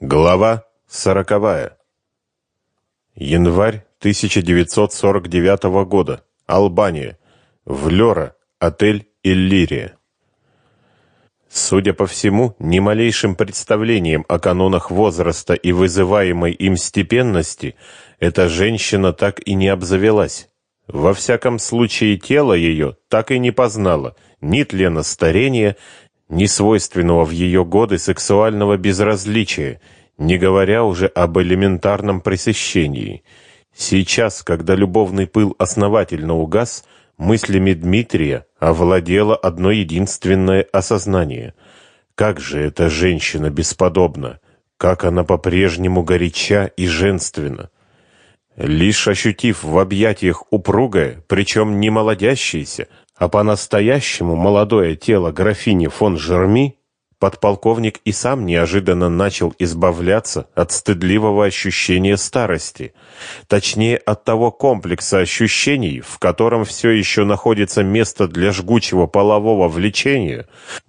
Глава сороковая. Январь 1949 года. Албания. Влёра. Отель «Иллирия». Судя по всему, ни малейшим представлением о канонах возраста и вызываемой им степенности эта женщина так и не обзавелась. Во всяком случае, тело ее так и не познало ни тлена старения, ни свойственного в ее годы сексуального безразличия, не говоря уже об элементарном пресыщении. Сейчас, когда любовный пыл основательно угас, мыслями Дмитрия овладело одно единственное осознание. Как же эта женщина бесподобна! Как она по-прежнему горяча и женственна! Лишь ощутив в объятиях упругое, причем не молодящееся, а по-настоящему молодое тело графини фон Жерми, подполковник и сам неожиданно начал избавляться от стыдливого ощущения старости, точнее от того комплекса ощущений, в котором все еще находится место для жгучего полового влечения,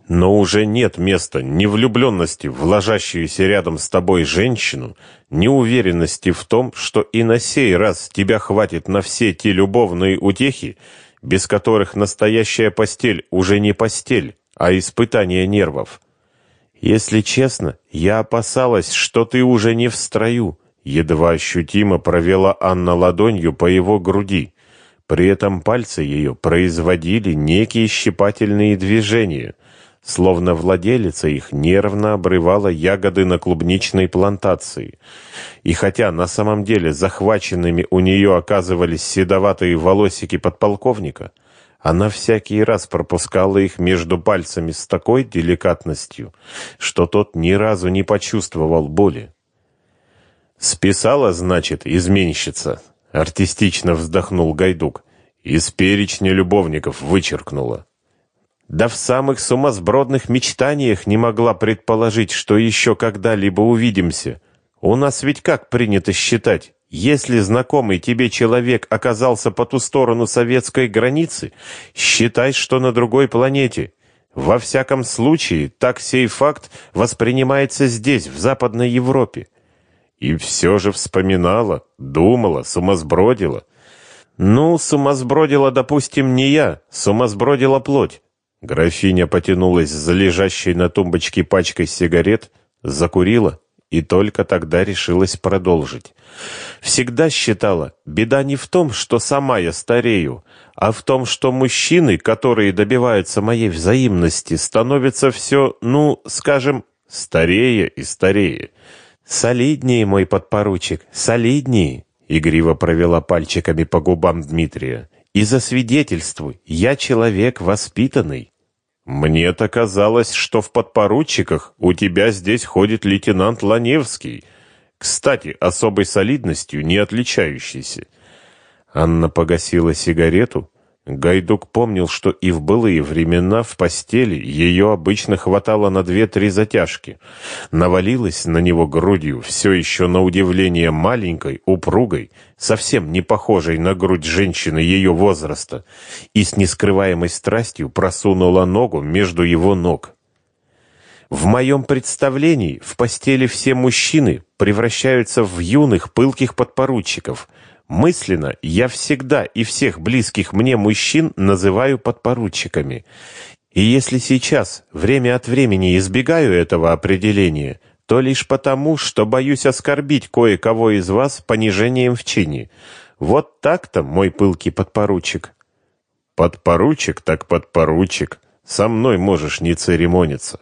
но уже нет места ни влюбленности в ложащуюся рядом с тобой женщину, ни уверенности в том, что и на сей раз тебя хватит на все те любовные утехи, без которых настоящая постель уже не постель, а испытание нервов. Если честно, я опасалась, что ты уже не в строю, едва ощутимо провела Анна ладонью по его груди. При этом пальцы ее производили некие щипательные движения — словно владелица их нервно обрывала ягоды на клубничной плантации. И хотя на самом деле захваченными у нее оказывались седоватые волосики подполковника, она всякий раз пропускала их между пальцами с такой деликатностью, что тот ни разу не почувствовал боли. «Списала, значит, изменщица», — артистично вздохнул Гайдук. «Из перечня любовников вычеркнула». Да в самых сумасбродных мечтаниях не могла предположить, что еще когда-либо увидимся. У нас ведь как принято считать, если знакомый тебе человек оказался по ту сторону советской границы, считай, что на другой планете. Во всяком случае, так сей факт воспринимается здесь, в Западной Европе. И все же вспоминала, думала, сумасбродила. Ну, сумасбродила, допустим, не я, сумасбродила плоть. Графиня потянулась за лежащей на тумбочке пачкой сигарет, закурила и только тогда решилась продолжить. Всегда считала, беда не в том, что сама я старею, а в том, что мужчины, которые добиваются моей взаимности, становятся все, ну, скажем, старее и старее. Солиднее, мой подпоручик, солиднее, игриво провела пальчиками по губам Дмитрия. И засвидетельствуй, я человек воспитанный. Мне-то казалось, что в подпоручиках у тебя здесь ходит лейтенант Ланевский, кстати, особой солидностью не отличающийся. Анна погасила сигарету, Гайдук помнил, что и в былые времена в постели ее обычно хватало на две-три затяжки. Навалилась на него грудью, все еще на удивление маленькой, упругой, совсем не похожей на грудь женщины ее возраста, и с нескрываемой страстью просунула ногу между его ног. В моем представлении в постели все мужчины превращаются в юных пылких подпоручиков — Мысленно я всегда и всех близких мне мужчин называю подпоручиками. И если сейчас время от времени избегаю этого определения, то лишь потому, что боюсь оскорбить кое-кого из вас понижением в чине. Вот так-то, мой пылкий подпоручик. Подпоручик так подпоручик. Со мной можешь не церемониться.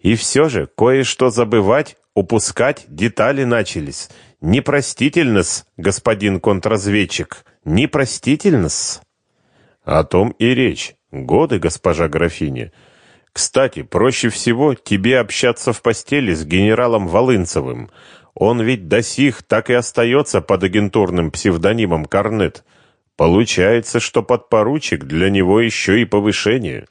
И все же кое-что забывать, упускать детали начались. Непростительно-с, господин контрразведчик, непростительно-с. О том и речь. Годы, госпожа графиня. Кстати, проще всего тебе общаться в постели с генералом Волынцевым. Он ведь до сих так и остается под агентурным псевдонимом Корнет. Получается, что подпоручик для него еще и повышение.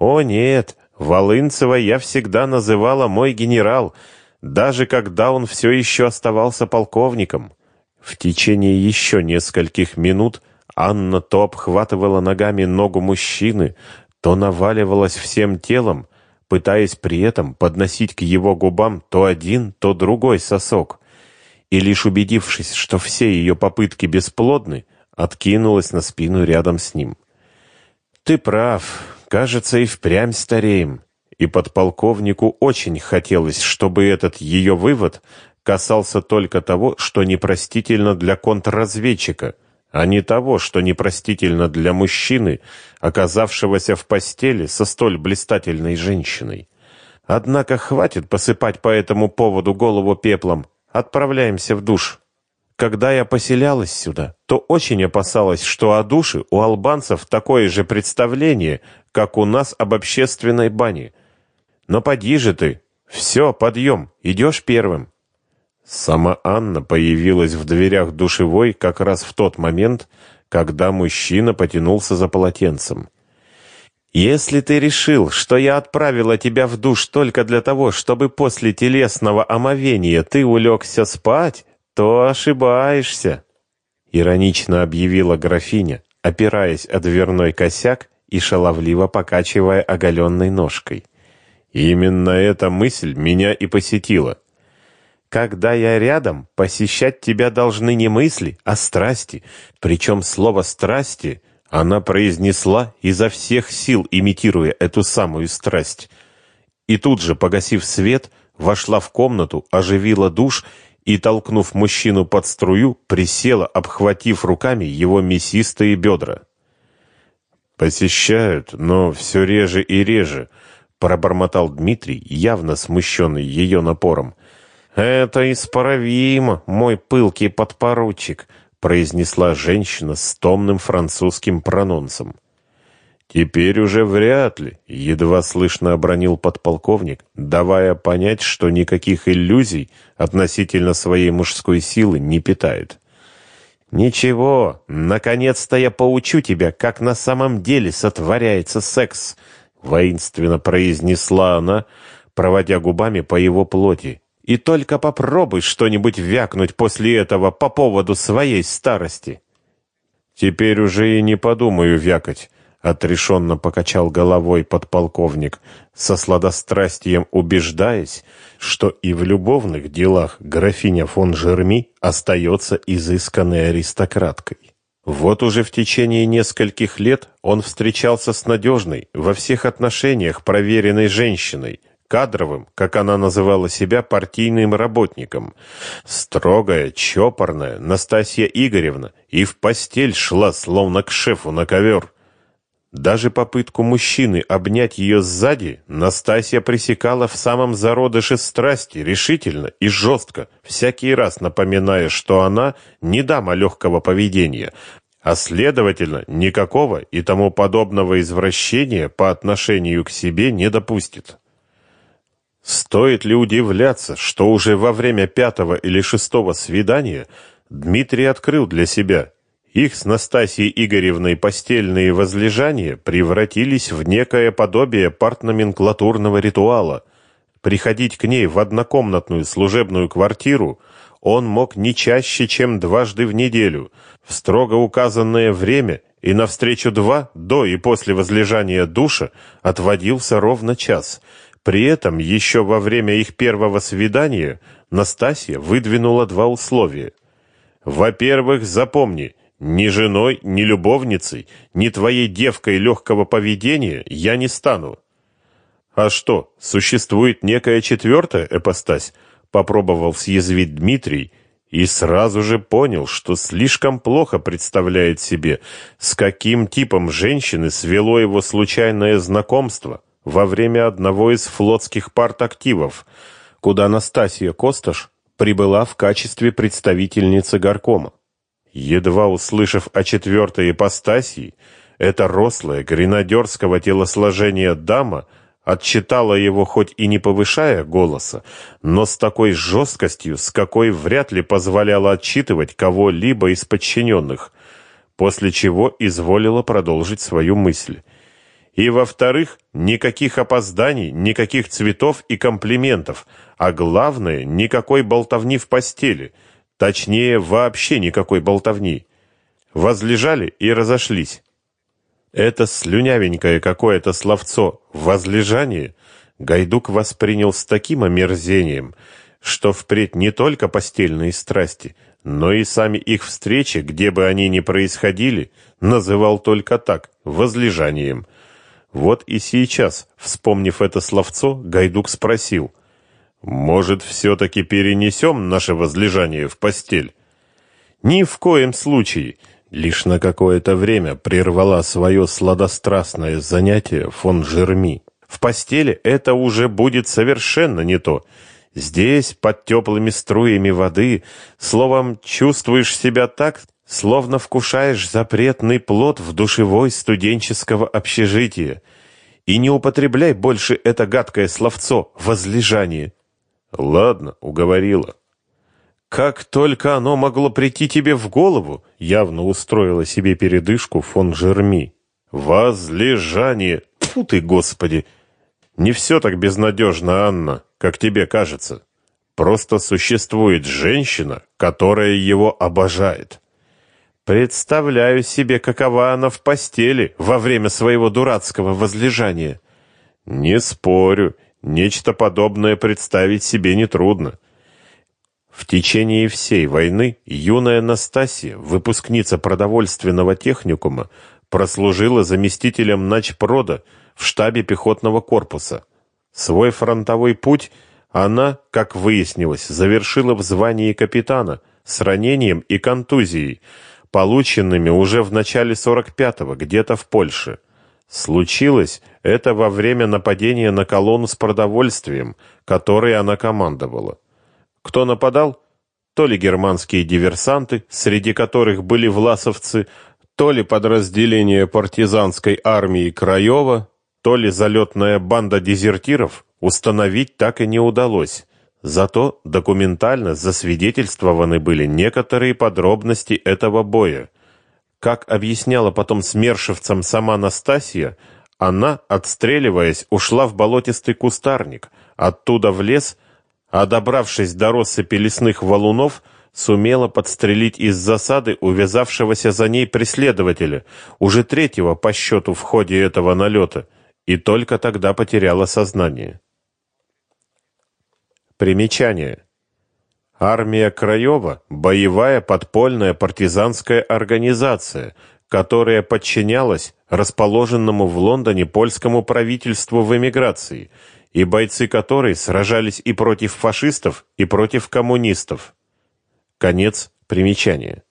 О нет, Волынцева я всегда называла мой генерал — даже когда он все еще оставался полковником. В течение еще нескольких минут Анна то обхватывала ногами ногу мужчины, то наваливалась всем телом, пытаясь при этом подносить к его губам то один, то другой сосок. И лишь убедившись, что все ее попытки бесплодны, откинулась на спину рядом с ним. «Ты прав. Кажется, и впрямь стареем». И подполковнику очень хотелось, чтобы этот ее вывод касался только того, что непростительно для контрразведчика, а не того, что непростительно для мужчины, оказавшегося в постели со столь блистательной женщиной. Однако хватит посыпать по этому поводу голову пеплом. Отправляемся в душ. Когда я поселялась сюда, то очень опасалась, что о душе у албанцев такое же представление, как у нас об общественной бане. Но поди же ты. Все, подъем, идешь первым. Сама Анна появилась в дверях душевой как раз в тот момент, когда мужчина потянулся за полотенцем. Если ты решил, что я отправила тебя в душ только для того, чтобы после телесного омовения ты улегся спать, то ошибаешься, иронично объявила графиня, опираясь о дверной косяк и шаловливо покачивая оголенной ножкой. Именно эта мысль меня и посетила. Когда я рядом, посещать тебя должны не мысли, а страсти. Причем слово «страсти» она произнесла изо всех сил, имитируя эту самую страсть. И тут же, погасив свет, вошла в комнату, оживила душ и, толкнув мужчину под струю, присела, обхватив руками его мясистые бедра. «Посещают, но все реже и реже», — пробормотал Дмитрий, явно смущенный ее напором. «Это исправимо, мой пылкий подпоручик», — произнесла женщина с томным французским прононсом. «Теперь уже вряд ли», — едва слышно обронил подполковник, давая понять, что никаких иллюзий относительно своей мужской силы не питает. «Ничего, наконец-то я поучу тебя, как на самом деле сотворяется секс», — воинственно произнесла она, проводя губами по его плоти. «И только попробуй что-нибудь вякнуть после этого по поводу своей старости». «Теперь уже и не подумаю вякать», отрешенно покачал головой подполковник, со сладострастием убеждаясь, что и в любовных делах графиня фон Жерми остается изысканной аристократкой. Вот уже в течение нескольких лет он встречался с надежной, во всех отношениях проверенной женщиной, кадровым, как она называла себя, партийным работником. Строгая, чопорная Настасья Игоревна и в постель шла, словно к шефу на ковер. Даже попытку мужчины обнять ее сзади Настасья пресекала в самом зародыше страсти, решительно и жестко, всякий раз напоминая, что она не дама легкого поведения, а следовательно, никакого и тому подобного извращения по отношению к себе не допустит. Стоит ли удивляться, что уже во время пятого или шестого свидания Дмитрий открыл для себя – их с Настасьей Игоревной постельные возлежания превратились в некое подобие партноменклатурного ритуала. Приходить к ней в однокомнатную служебную квартиру он мог не чаще, чем дважды в неделю, в строго указанное время, и навстречу два, до и после возлежания душа, отводился ровно час. При этом еще во время их первого свидания Настасья выдвинула два условия. Во-первых, запомни – ни женой, ни любовницей, ни твоей девкой легкого поведения я не стану. А что, существует некая четвертая эпостась? Попробовал съязвить Дмитрий и сразу же понял, что слишком плохо представляет себе, с каким типом женщины свело его случайное знакомство во время одного из флотских партактивов, куда Настасья Косташ прибыла в качестве представительницы горкома. Едва услышав о четвертой ипостаси, эта рослая, гренадерского телосложения дама отчитала его хоть и не повышая голоса, но с такой жесткостью, с какой вряд ли позволяла отчитывать кого-либо из подчиненных, после чего изволила продолжить свою мысль. И, во-вторых, никаких опозданий, никаких цветов и комплиментов, а главное, никакой болтовни в постели — Точнее, вообще никакой болтовни. Возлежали и разошлись. Это слюнявенькое какое-то словцо «возлежание» Гайдук воспринял с таким омерзением, что впредь не только постельные страсти, но и сами их встречи, где бы они ни происходили, называл только так возлежанием. Вот и сейчас, вспомнив это словцо, Гайдук спросил: "Может, все таки перенесем наше возлежание в постель?" "Ни в коем случае", лишь на какое-то время прервала свое сладострастное занятие фон Жерми. В постели это уже будет совершенно не то. Здесь, под теплыми струями воды, словом, чувствуешь себя так, словно вкушаешь запретный плод в душевой студенческого общежития. И не употребляй больше это гадкое словцо «возлежание». Ладно, уговорила. Как только оно могло прийти тебе в голову, явно устроила себе передышку фон Жерми. Возлежание. Тьфу ты, Господи! Не все так безнадежно, Анна, как тебе кажется. Просто существует женщина, которая его обожает. Представляю себе, какова она в постели во время своего дурацкого возлежания. Не спорю, нечто подобное представить себе нетрудно. В течение всей войны юная Настасья, выпускница продовольственного техникума, прослужила заместителем начпрода в штабе пехотного корпуса. Свой фронтовой путь она, как выяснилось, завершила в звании капитана с ранением и контузией, полученными уже в начале 45-го где-то в Польше. Случилось это во время нападения на колонну с продовольствием, которой она командовала. Кто нападал? То ли германские диверсанты, среди которых были власовцы, то ли подразделение партизанской армии Краева, то ли залетная банда дезертиров установить так и не удалось. Зато документально засвидетельствованы были некоторые подробности этого боя. Как объясняла потом смершевцам сама Настасья, она, отстреливаясь, ушла в болотистый кустарник, оттуда в лес, а добравшись до россыпи лесных валунов, сумела подстрелить из засады увязавшегося за ней преследователя, уже третьего по счету в ходе этого налета, и только тогда потеряла сознание. Примечание. Армия Краева – боевая подпольная партизанская организация, которая подчинялась расположенному в Лондоне польскому правительству в эмиграции, и бойцы которой сражались и против фашистов, и против коммунистов. Конец примечания.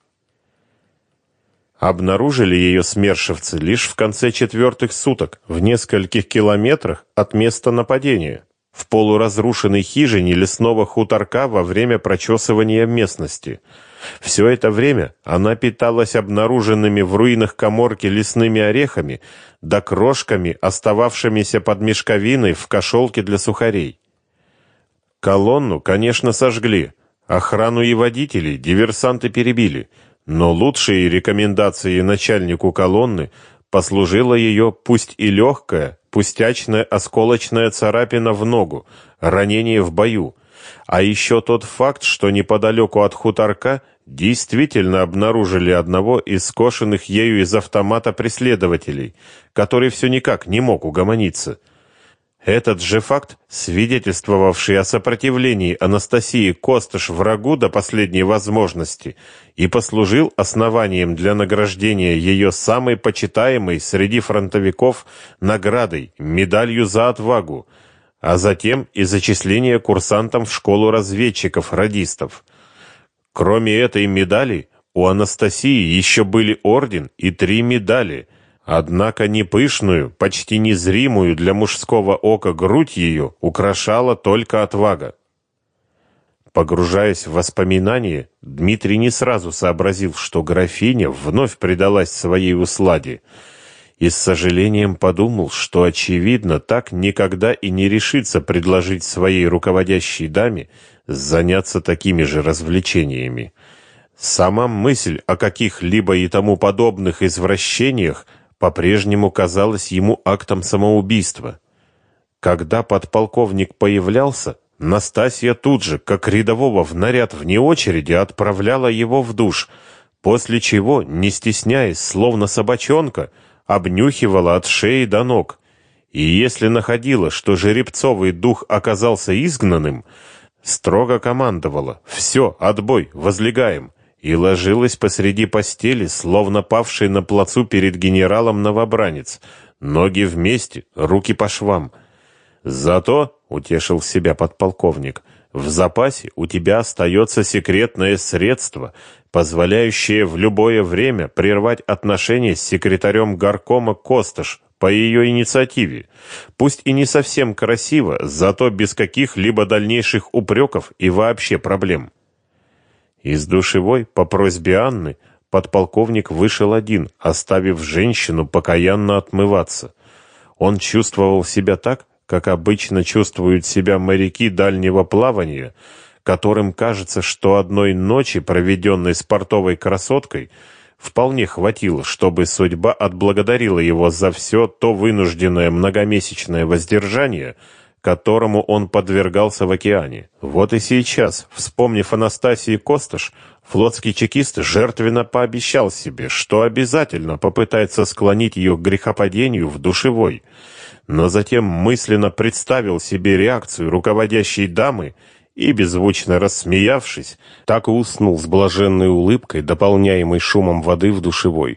Обнаружили ее смершевцы лишь в конце четвертых суток, в нескольких километрах от места нападения, в полуразрушенной хижине лесного хуторка во время прочесывания местности. Все это время она питалась обнаруженными в руинах каморки лесными орехами да крошками, остававшимися под мешковиной в кошелке для сухарей. Колонну, конечно, сожгли, охрану и водителей диверсанты перебили – но лучшей рекомендацией начальнику колонны послужила ее пусть и легкая, пустячная осколочная царапина в ногу, ранение в бою, а еще тот факт, что неподалеку от хуторка действительно обнаружили одного из скошенных ею из автомата преследователей, который все никак не мог угомониться – этот же факт, свидетельствовавший о сопротивлении Анастасии Костыш врагу до последней возможности, и послужил основанием для награждения ее самой почитаемой среди фронтовиков наградой медалью за отвагу, а затем и зачисление курсантам в школу разведчиков-радистов. Кроме этой медали, у Анастасии еще были орден и три медали – Однако не пышную, почти незримую для мужского ока грудь ее украшала только отвага. Погружаясь в воспоминания, Дмитрий не сразу сообразил, что графиня вновь предалась своей усладе, и с сожалением подумал, что очевидно так никогда и не решится предложить своей руководящей даме заняться такими же развлечениями. Сама мысль о каких-либо и тому подобных извращениях по-прежнему казалось ему актом самоубийства. Когда подполковник появлялся, Настасья тут же, как рядового в наряд вне очереди, отправляла его в душ, после чего, не стесняясь, словно собачонка, обнюхивала от шеи до ног. и если находила, что жеребцовый дух оказался изгнанным, строго командовала «Все, отбой, возлегаем!» и ложилась посреди постели, словно павший на плацу перед генералом новобранец, ноги вместе, руки по швам. Зато, — утешил себя подполковник, — в запасе у тебя остается секретное средство, позволяющее в любое время прервать отношения с секретарем горкома Косташ по ее инициативе. Пусть и не совсем красиво, зато без каких-либо дальнейших упреков и вообще проблем. Из душевой, по просьбе Анны, подполковник вышел один, оставив женщину покаянно отмываться. Он чувствовал себя так, как обычно чувствуют себя моряки дальнего плавания, которым кажется, что одной ночи, проведенной с портовой красоткой, вполне хватило, чтобы судьба отблагодарила его за все то вынужденное многомесячное воздержание, которому он подвергался в океане. Вот и сейчас, вспомнив Анастасии Косташ, флотский чекист жертвенно пообещал себе, что обязательно попытается склонить ее к грехопадению в душевой, но затем мысленно представил себе реакцию руководящей дамы и, беззвучно рассмеявшись, так и уснул с блаженной улыбкой, дополняемой шумом воды в душевой.